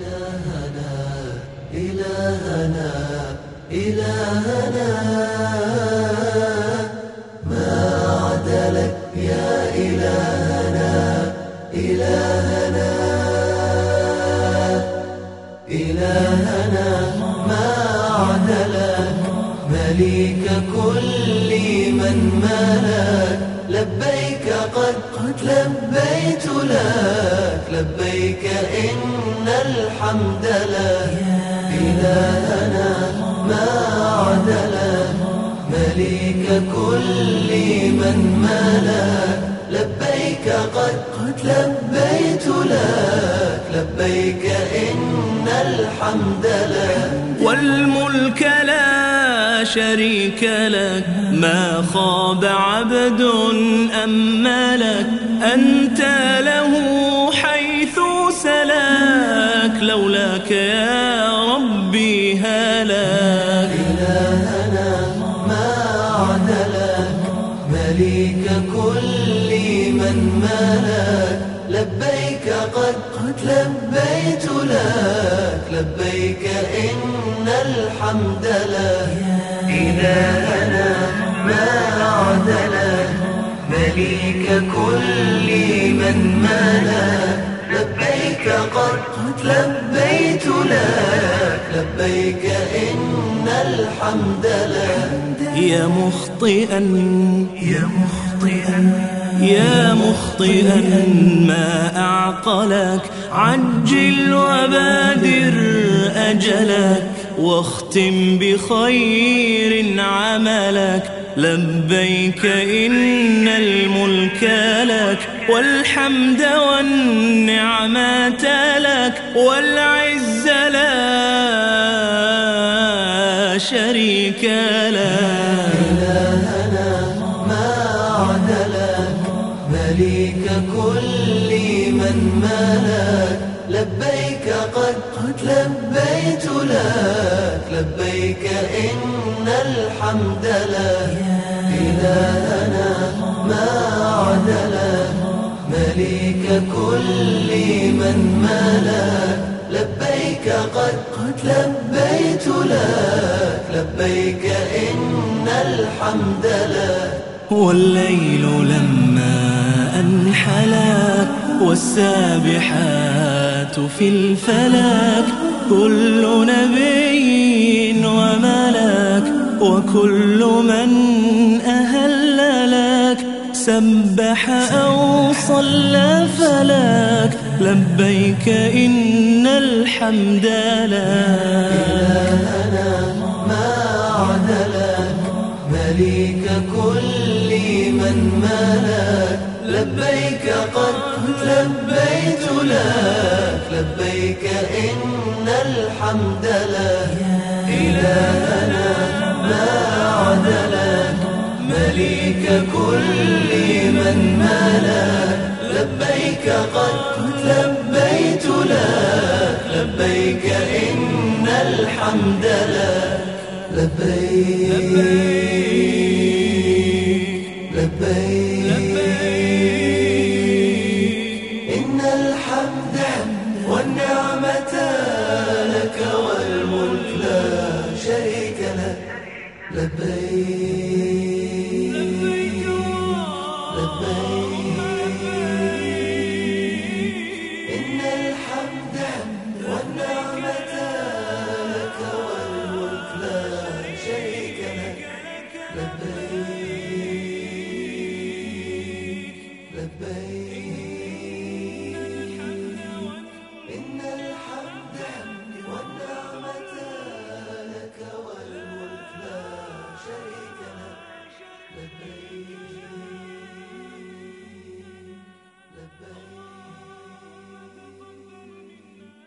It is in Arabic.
إلهنا إلهنا إلهنا. ما عدلك يا إلهنا إلهنا. إلهنا ما عدلك مليك كل من ملك. لبيك قد لبيت لك لبيك إن الحمد لك. إلهنا ما عدلك مليك كل من ملك. لبيك قد لبيت لك لبيك إن الحمد لك. والملك شريك لك. ما خاب عبد أم ملك أنت له حيث سلاك. لولاك يا ربي هلاك. إلهنا ما عدلك مليك كل من ملك. لبيك قد لبيت لك. لبيك إن الحمد لك. إلهنا ما عدلك مليك كل من ملك لبيك قد لبيت لك لبيك إن الحمد لك يا مخطئا يا مخطئا يا مخطئا ما أعقلك. عجل وبادر أجلك. واختم بخير عملك. لبيك إن الملك لك والحمد والنعمة لك والعز لا شريك لك. إلهنا ما عدلك مليك كل من ملك. لبيك قد لبيت لك. لبيك إن الحمد لك. إلهنا ما عدلك. مليك كل من ملك. لبيك قد لبيت لك. لبيك إن الحمد لك. والليل لما أنحلك والسابحات في الفلك كل نبي وملك وكل من أهل لك. سبح أو صلى فلك لبيك إن الحمد لك إلهنا ما عدلك. مليك كل من ملك لبيك قد لبيت لك. لبيك إن الحمد لك. إلهنا ما عدلك. مليك كل من ملك لبيك قد لبيت لك. لبيك إن الحمد لك. لبيك. لبيك. إن الحمد والنعمة لك والملك لا شريك لك لبيك.